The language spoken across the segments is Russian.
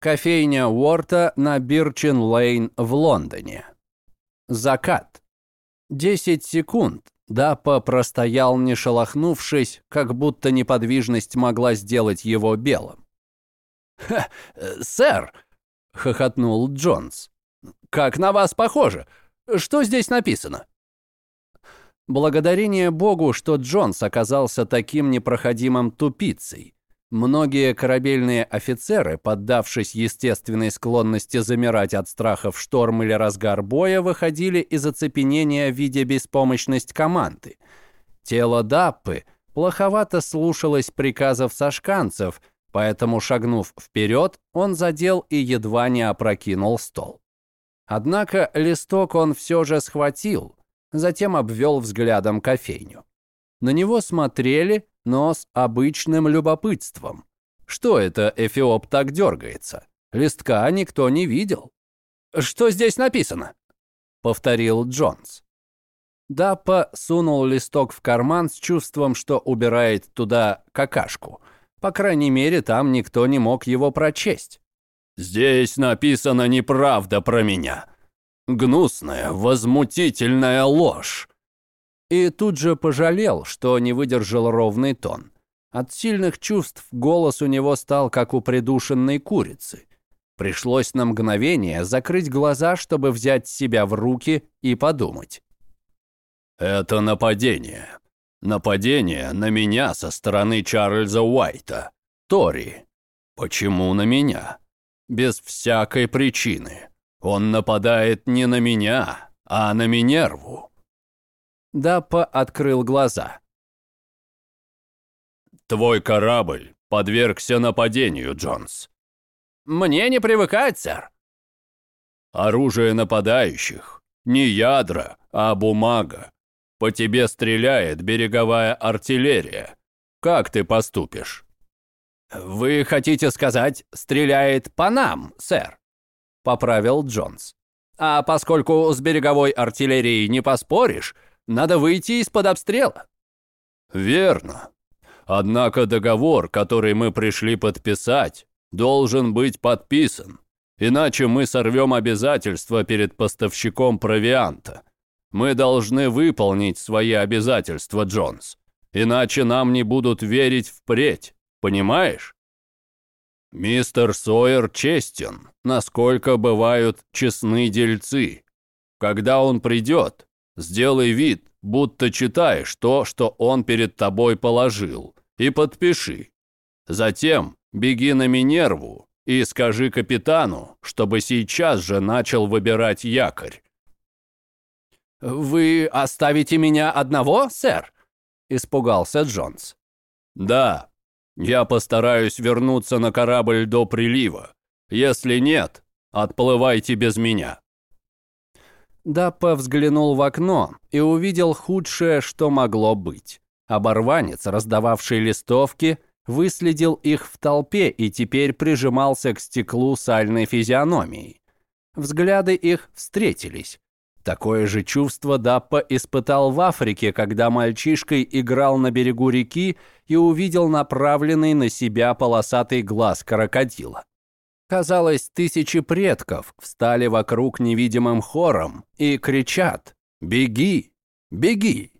Кофейня Уорта на Бирчин-Лейн в Лондоне. Закат. Десять секунд Даппа простоял, не шелохнувшись, как будто неподвижность могла сделать его белым. «Ха, сэр!» — хохотнул Джонс. «Как на вас похоже! Что здесь написано?» Благодарение Богу, что Джонс оказался таким непроходимым тупицей. Многие корабельные офицеры, поддавшись естественной склонности замирать от страха в шторм или разгар боя, выходили из оцепенения, видя беспомощность команды. Тело Даппы плоховато слушалось приказов сашканцев, поэтому, шагнув вперед, он задел и едва не опрокинул стол. Однако листок он все же схватил, затем обвел взглядом кофейню. На него смотрели, но с обычным любопытством. Что это Эфиоп так дергается? Листка никто не видел. «Что здесь написано?» — повторил Джонс. Даппа сунул листок в карман с чувством, что убирает туда какашку. По крайней мере, там никто не мог его прочесть. «Здесь написано неправда про меня. Гнусная, возмутительная ложь и тут же пожалел, что не выдержал ровный тон. От сильных чувств голос у него стал как у придушенной курицы. Пришлось на мгновение закрыть глаза, чтобы взять себя в руки и подумать. «Это нападение. Нападение на меня со стороны Чарльза Уайта. Тори. Почему на меня? Без всякой причины. Он нападает не на меня, а на Минерву. Даппа открыл глаза. «Твой корабль подвергся нападению, Джонс». «Мне не привыкать, сэр». «Оружие нападающих. Не ядра, а бумага. По тебе стреляет береговая артиллерия. Как ты поступишь?» «Вы хотите сказать, стреляет по нам, сэр?» — поправил Джонс. «А поскольку с береговой артиллерией не поспоришь, надо выйти из-под обстрела». «Верно. Однако договор, который мы пришли подписать, должен быть подписан. Иначе мы сорвем обязательства перед поставщиком провианта. Мы должны выполнить свои обязательства, Джонс. Иначе нам не будут верить впредь. Понимаешь? Мистер Сойер честен, насколько бывают честны дельцы. Когда он придет, Сделай вид, будто читаешь то, что он перед тобой положил, и подпиши. Затем беги на Минерву и скажи капитану, чтобы сейчас же начал выбирать якорь. «Вы оставите меня одного, сэр?» – испугался Джонс. «Да, я постараюсь вернуться на корабль до прилива. Если нет, отплывайте без меня». Даппа взглянул в окно и увидел худшее, что могло быть. Оборванец, раздававший листовки, выследил их в толпе и теперь прижимался к стеклу сальной физиономией. Взгляды их встретились. Такое же чувство Даппа испытал в Африке, когда мальчишкой играл на берегу реки и увидел направленный на себя полосатый глаз крокодила. Казалось, тысячи предков встали вокруг невидимым хором и кричат «Беги! Беги!».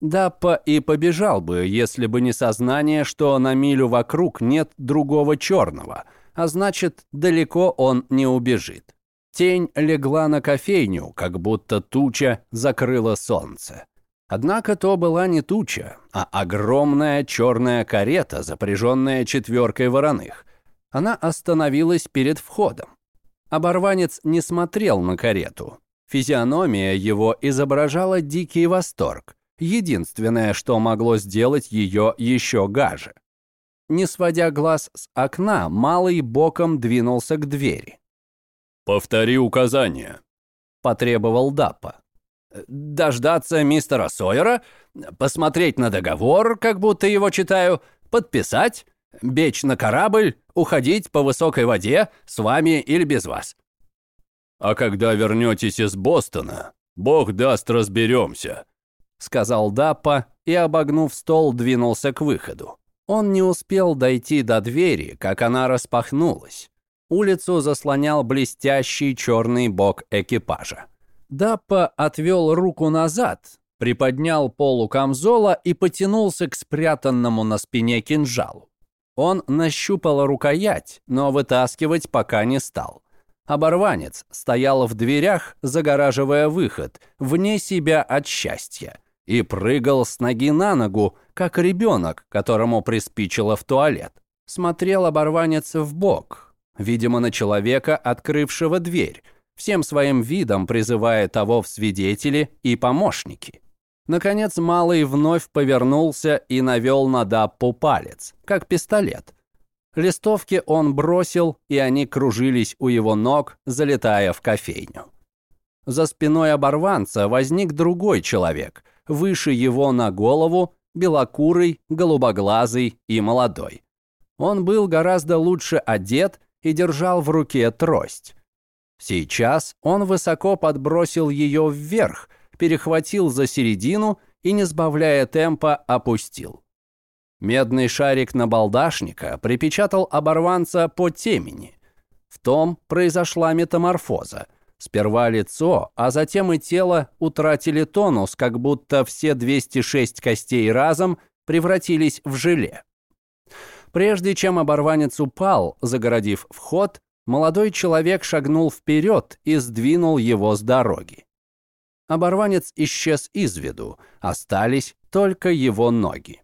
Даппа и побежал бы, если бы не сознание, что на милю вокруг нет другого черного, а значит, далеко он не убежит. Тень легла на кофейню, как будто туча закрыла солнце. Однако то была не туча, а огромная черная карета, запряженная четверкой вороных. Она остановилась перед входом. Оборванец не смотрел на карету. Физиономия его изображала дикий восторг. Единственное, что могло сделать ее еще гаже. Не сводя глаз с окна, малый боком двинулся к двери. «Повтори указания», — потребовал Даппа. «Дождаться мистера Сойера, посмотреть на договор, как будто его читаю, подписать, Бечь на корабль, уходить по высокой воде, с вами или без вас. А когда вернетесь из Бостона, бог даст, разберемся, сказал Даппа и, обогнув стол, двинулся к выходу. Он не успел дойти до двери, как она распахнулась. Улицу заслонял блестящий черный бок экипажа. Даппа отвел руку назад, приподнял полу камзола и потянулся к спрятанному на спине кинжалу. Он нащупал рукоять, но вытаскивать пока не стал. Оборванец стоял в дверях, загораживая выход, вне себя от счастья, и прыгал с ноги на ногу, как ребенок, которому приспичило в туалет. Смотрел оборванец в бок, видимо, на человека, открывшего дверь, всем своим видом призывая того в свидетели и помощники. Наконец Малый вновь повернулся и навел на Даппу палец, как пистолет, Листовки он бросил, и они кружились у его ног, залетая в кофейню. За спиной оборванца возник другой человек, выше его на голову, белокурый, голубоглазый и молодой. Он был гораздо лучше одет и держал в руке трость. Сейчас он высоко подбросил ее вверх, перехватил за середину и, не сбавляя темпа, опустил. Медный шарик на балдашника припечатал оборванца по темени. В том произошла метаморфоза. Сперва лицо, а затем и тело утратили тонус, как будто все 206 костей разом превратились в желе. Прежде чем оборванец упал, загородив вход, молодой человек шагнул вперед и сдвинул его с дороги. Оборванец исчез из виду, остались только его ноги.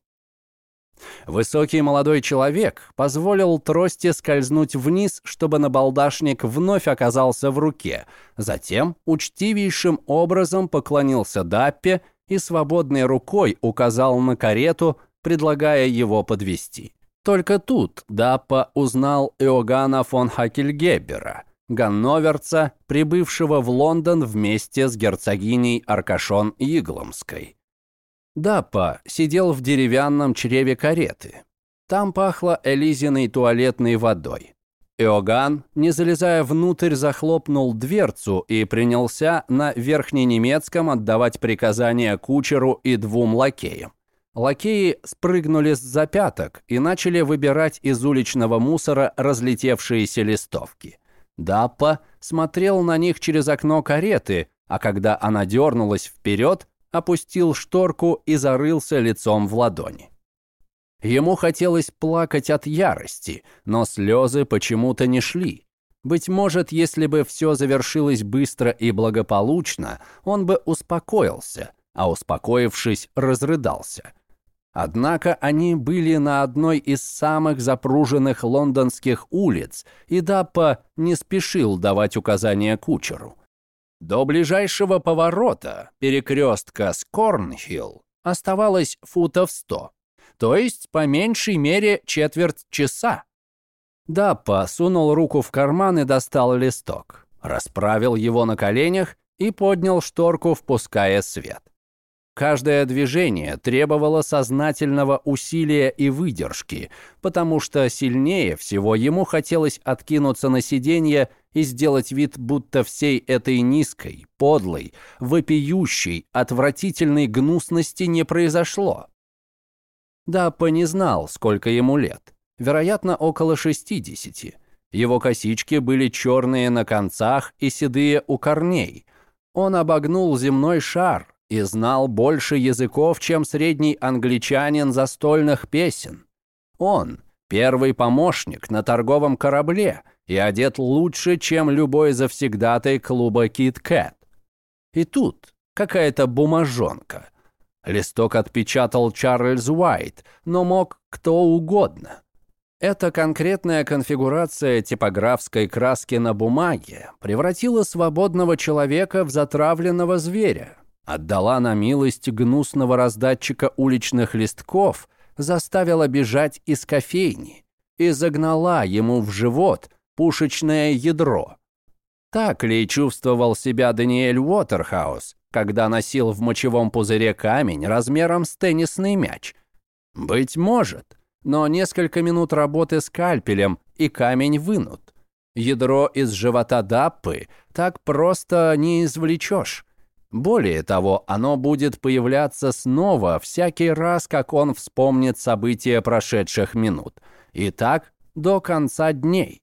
Высокий молодой человек позволил трости скользнуть вниз, чтобы набалдашник вновь оказался в руке. Затем учтивейшим образом поклонился Даппе и свободной рукой указал на карету, предлагая его подвести. Только тут Даппа узнал Иоганна фон Хакельгебера, ганноверца, прибывшего в Лондон вместе с герцогиней Аркашон Игломской. Даппа сидел в деревянном чреве кареты. Там пахло Элизиной туалетной водой. Иоганн, не залезая внутрь, захлопнул дверцу и принялся на верхненемецком отдавать приказания кучеру и двум лакеям. Лакеи спрыгнули с запяток и начали выбирать из уличного мусора разлетевшиеся листовки. Даппа смотрел на них через окно кареты, а когда она дернулась вперед, опустил шторку и зарылся лицом в ладони. Ему хотелось плакать от ярости, но слезы почему-то не шли. Быть может, если бы все завершилось быстро и благополучно, он бы успокоился, а успокоившись, разрыдался. Однако они были на одной из самых запруженных лондонских улиц, и Даппа не спешил давать указания кучеру. До ближайшего поворота, перекрестка Скорнхилл, оставалось футов сто, то есть по меньшей мере четверть часа. Даппа сунул руку в карман и достал листок, расправил его на коленях и поднял шторку, впуская свет. Каждое движение требовало сознательного усилия и выдержки, потому что сильнее всего ему хотелось откинуться на сиденье и сделать вид, будто всей этой низкой, подлой, вопиющей, отвратительной гнусности не произошло. Даппа не знал, сколько ему лет. Вероятно, около 60. Его косички были черные на концах и седые у корней. Он обогнул земной шар, и знал больше языков, чем средний англичанин застольных песен. Он – первый помощник на торговом корабле и одет лучше, чем любой завсегдатай клуба «Кит Кэт». И тут какая-то бумажонка. Листок отпечатал Чарльз Уайт, но мог кто угодно. Эта конкретная конфигурация типографской краски на бумаге превратила свободного человека в затравленного зверя, отдала на милость гнусного раздатчика уличных листков, заставила бежать из кофейни и загнала ему в живот пушечное ядро. Так ли чувствовал себя Даниэль Уотерхаус, когда носил в мочевом пузыре камень размером с теннисный мяч? Быть может, но несколько минут работы скальпелем, и камень вынут. Ядро из живота Даппы так просто не извлечешь. Более того, оно будет появляться снова всякий раз, как он вспомнит события прошедших минут. И так до конца дней.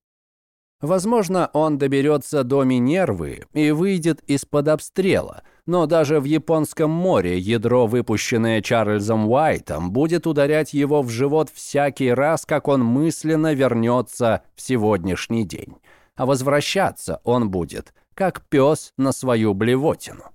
Возможно, он доберется до Минервы и выйдет из-под обстрела, но даже в Японском море ядро, выпущенное Чарльзом Уайтом, будет ударять его в живот всякий раз, как он мысленно вернется в сегодняшний день. А возвращаться он будет, как пес на свою блевотину.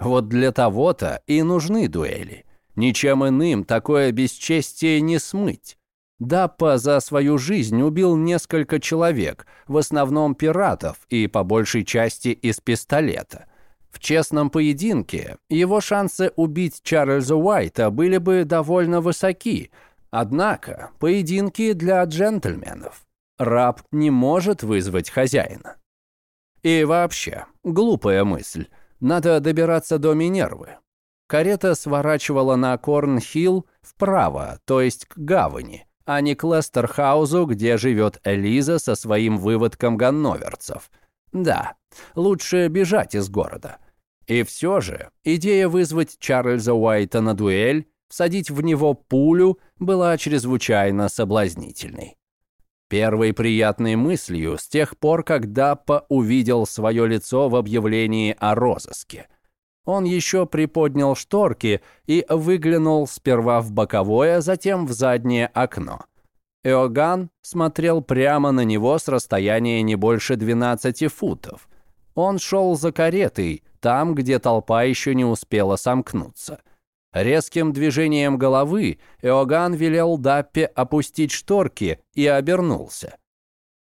Вот для того-то и нужны дуэли. Ничем иным такое бесчестие не смыть. Даппа за свою жизнь убил несколько человек, в основном пиратов и по большей части из пистолета. В честном поединке его шансы убить Чарльза Уайта были бы довольно высоки, однако поединки для джентльменов. Раб не может вызвать хозяина. И вообще, глупая мысль. Надо добираться до Минервы. Карета сворачивала на Корнхилл вправо, то есть к гавани, а не к Лестерхаузу, где живет Элиза со своим выводком ганноверцев. Да, лучше бежать из города. И все же, идея вызвать Чарльза Уайта на дуэль, всадить в него пулю, была чрезвычайно соблазнительной. Первой приятной мыслью с тех пор, как Даппа увидел свое лицо в объявлении о розыске – он еще приподнял шторки и выглянул сперва в боковое, затем в заднее окно. Эоган смотрел прямо на него с расстояния не больше 12 футов. Он шел за каретой, там, где толпа еще не успела сомкнуться. Резким движением головы Эоган велел Даппе опустить шторки и обернулся.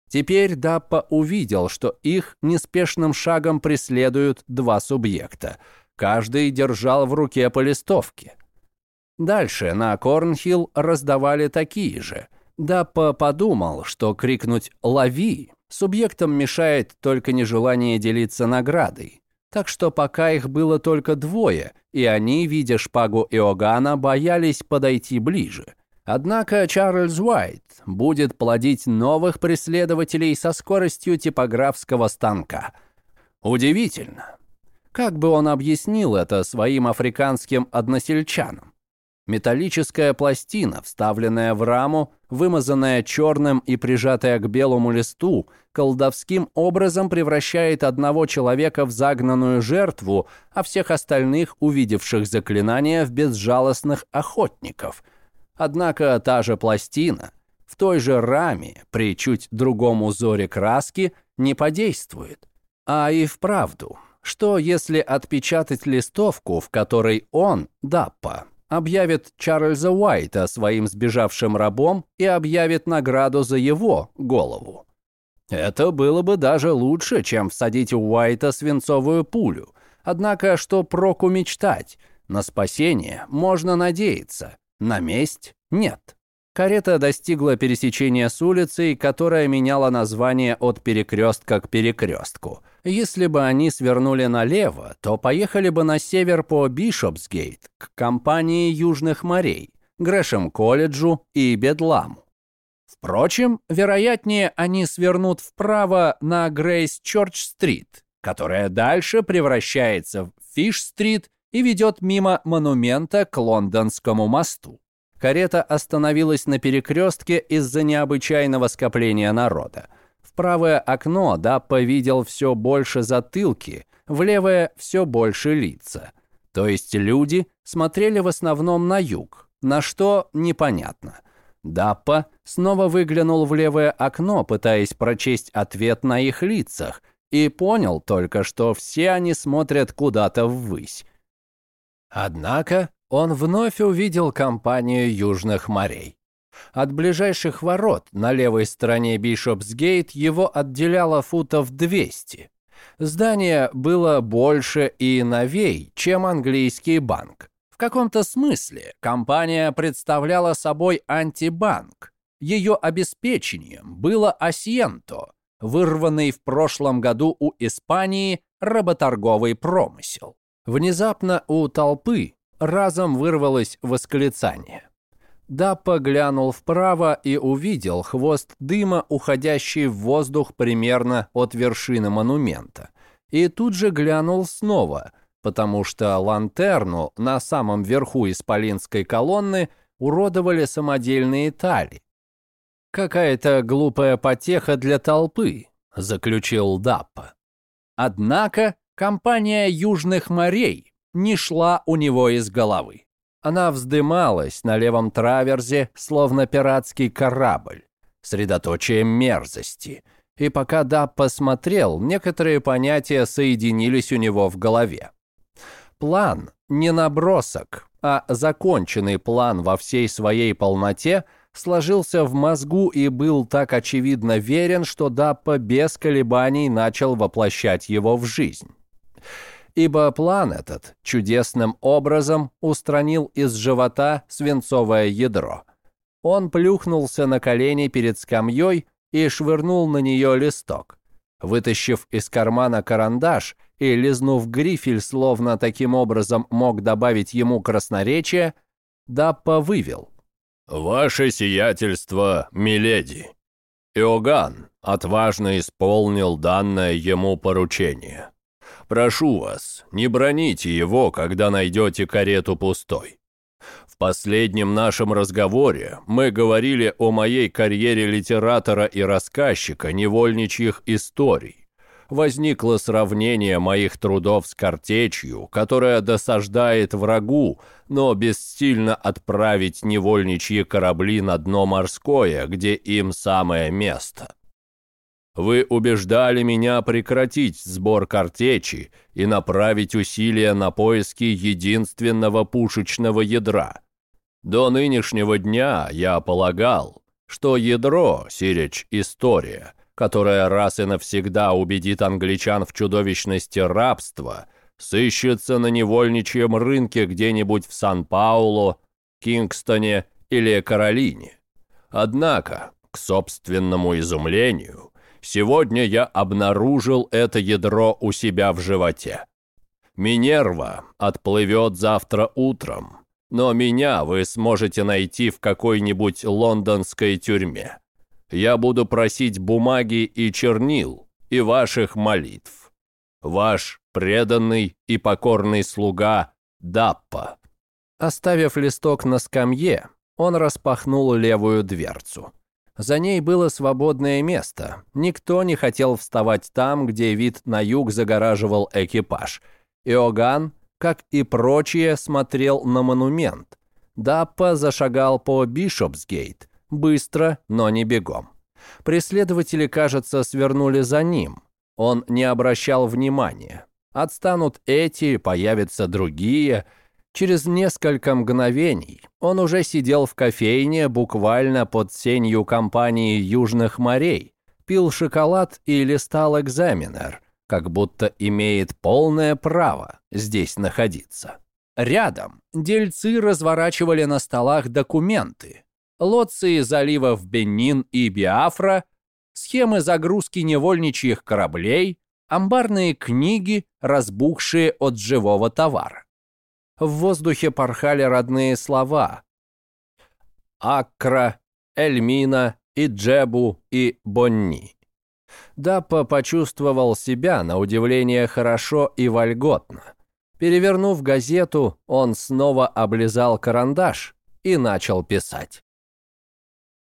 Теперь Даппа увидел, что их неспешным шагом преследуют два субъекта. Каждый держал в руке по листовке. Дальше на Корнхилл раздавали такие же. Даппа подумал, что крикнуть «Лови!» субъектам мешает только нежелание делиться наградой. Так что пока их было только двое, и они, видя шпагу Иоганна, боялись подойти ближе. Однако Чарльз Уайт будет плодить новых преследователей со скоростью типографского станка. Удивительно. Как бы он объяснил это своим африканским односельчанам? Металлическая пластина, вставленная в раму, вымазанная черным и прижатая к белому листу, колдовским образом превращает одного человека в загнанную жертву, а всех остальных, увидевших заклинание, в безжалостных охотников – Однако та же пластина в той же раме при чуть другом узоре краски не подействует. А и вправду, что если отпечатать листовку, в которой он, Даппа, объявит Чарльза Уайта своим сбежавшим рабом и объявит награду за его голову? Это было бы даже лучше, чем всадить у Уайта свинцовую пулю. Однако, что проку мечтать? На спасение можно надеяться. На месть нет. Карета достигла пересечения с улицей, которая меняла название от перекрестка к перекрестку. Если бы они свернули налево, то поехали бы на север по Бишопсгейт, к компании Южных морей, Грэшем-колледжу и Бедламу. Впрочем, вероятнее они свернут вправо на Грейс-Чорч-стрит, которая дальше превращается в Фиш-стрит и ведет мимо монумента к Лондонскому мосту. Карета остановилась на перекрестке из-за необычайного скопления народа. В правое окно Даппа видел все больше затылки, в левое все больше лица. То есть люди смотрели в основном на юг, на что непонятно. Даппа снова выглянул в левое окно, пытаясь прочесть ответ на их лицах, и понял только, что все они смотрят куда-то ввысь. Однако он вновь увидел компанию Южных морей. От ближайших ворот на левой стороне Бишопсгейт его отделяло футов 200. Здание было больше и новей, чем английский банк. В каком-то смысле компания представляла собой антибанк. Ее обеспечением было Асьенто, вырванный в прошлом году у Испании работорговый промысел. Внезапно у толпы разом вырвалось восклицание. Даппа глянул вправо и увидел хвост дыма, уходящий в воздух примерно от вершины монумента. И тут же глянул снова, потому что лантерну на самом верху исполинской колонны уродовали самодельные тали. Какая-то глупая потеха для толпы, заключил Даппа. Однако компания Южных морей не шла у него из головы. Она вздымалась на левом траверзе, словно пиратский корабль, средоточием мерзости. И пока Даппа смотрел, некоторые понятия соединились у него в голове. План не набросок, а законченный план во всей своей полноте сложился в мозгу и был так очевидно верен, что Даппа без колебаний начал воплощать его в жизнь. Ибо план этот чудесным образом устранил из живота свинцовое ядро. Он плюхнулся на колени перед скамьей и швырнул на нее листок. Вытащив из кармана карандаш и лизнув грифель, словно таким образом мог добавить ему красноречие, Даппа вывел. «Ваше сиятельство, миледи!» Иоганн отважно исполнил данное ему поручение. «Прошу вас, не броните его, когда найдете карету пустой. В последнем нашем разговоре мы говорили о моей карьере литератора и рассказчика невольничьих историй. Возникло сравнение моих трудов с картечью, которая досаждает врагу, но бессильно отправить невольничьи корабли на дно морское, где им самое место. Вы убеждали меня прекратить сбор картечи и направить усилия на поиски единственного пушечного ядра – до нынешнего дня я полагал, что ядро, сиречь, история, которая раз и навсегда убедит англичан в чудовищности рабства, сыщется на невольничьем рынке где-нибудь в Сан-Паулу, Кингстоне или Каролине. Однако, к собственному изумлению, сегодня я обнаружил это ядро у себя в животе. Минерва отплывет завтра утром, но меня вы сможете найти в какой-нибудь лондонской тюрьме. Я буду просить бумаги и чернил, и ваших молитв. Ваш преданный и покорный слуга Даппа». Оставив листок на скамье, он распахнул левую дверцу. За ней было свободное место. Никто не хотел вставать там, где вид на юг загораживал экипаж. Иоганн как и прочие, смотрел на монумент. Даппа зашагал по Бишопсгейт, быстро, но не бегом. Преследователи, кажется, свернули за ним. Он не обращал внимания. Отстанут эти, появятся другие. Через несколько мгновений он уже сидел в кофейне буквально под сенью компании Южных морей, пил шоколад и листал экзаменер – как будто имеет полное право здесь находиться. Рядом дельцы разворачивали на столах документы. Лоции заливов Бенин и Биафра, схемы загрузки невольничьих кораблей, амбарные книги, разбухшие от живого товара. В воздухе порхали родные слова. Аккра, Эльмина, Иджебу и Бонни. Даппа почувствовал себя, на удивление, хорошо и вольготно. Перевернув газету, он снова облизал карандаш и начал писать.